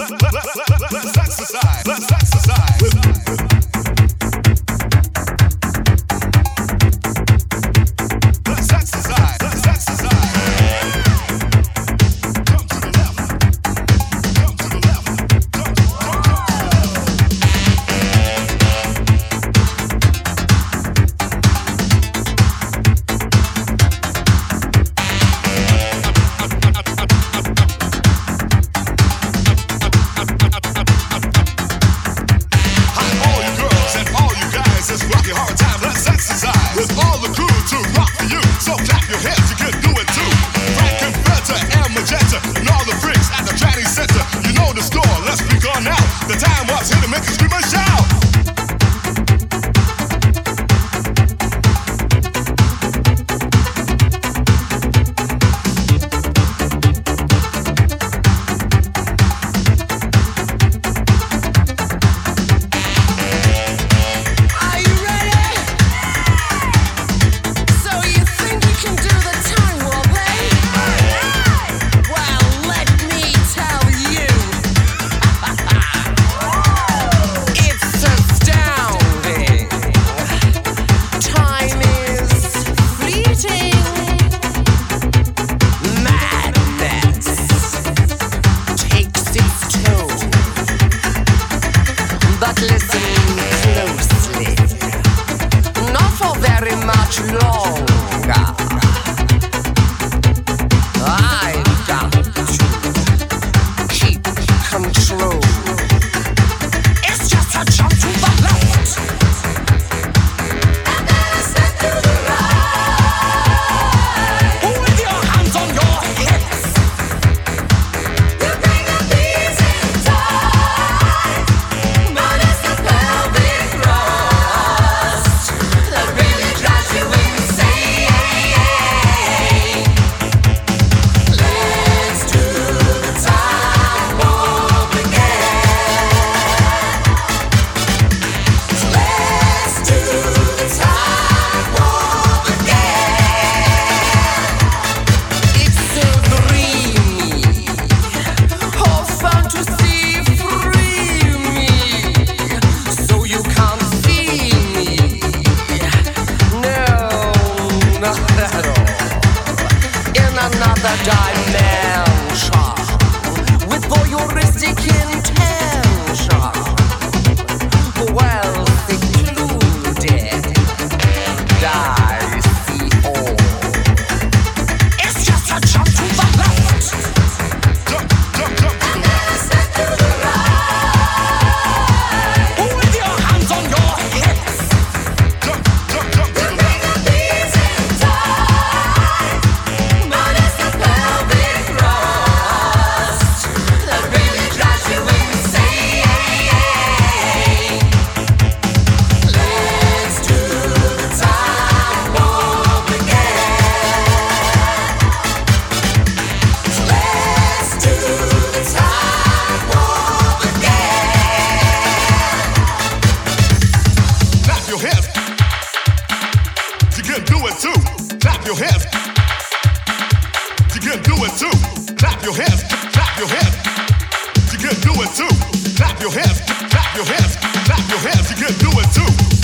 Let's exercise. Let's exercise. and all the freaks at the Chinese center. You know the score, let's be gone now. The time was here to make us in another dimension with voyeuristic intent. your hands. You can do it too. Clap your hands. Clap your hands. You can do it too. Clap your hands. Clap your hands. Clap your hands. You can do it too.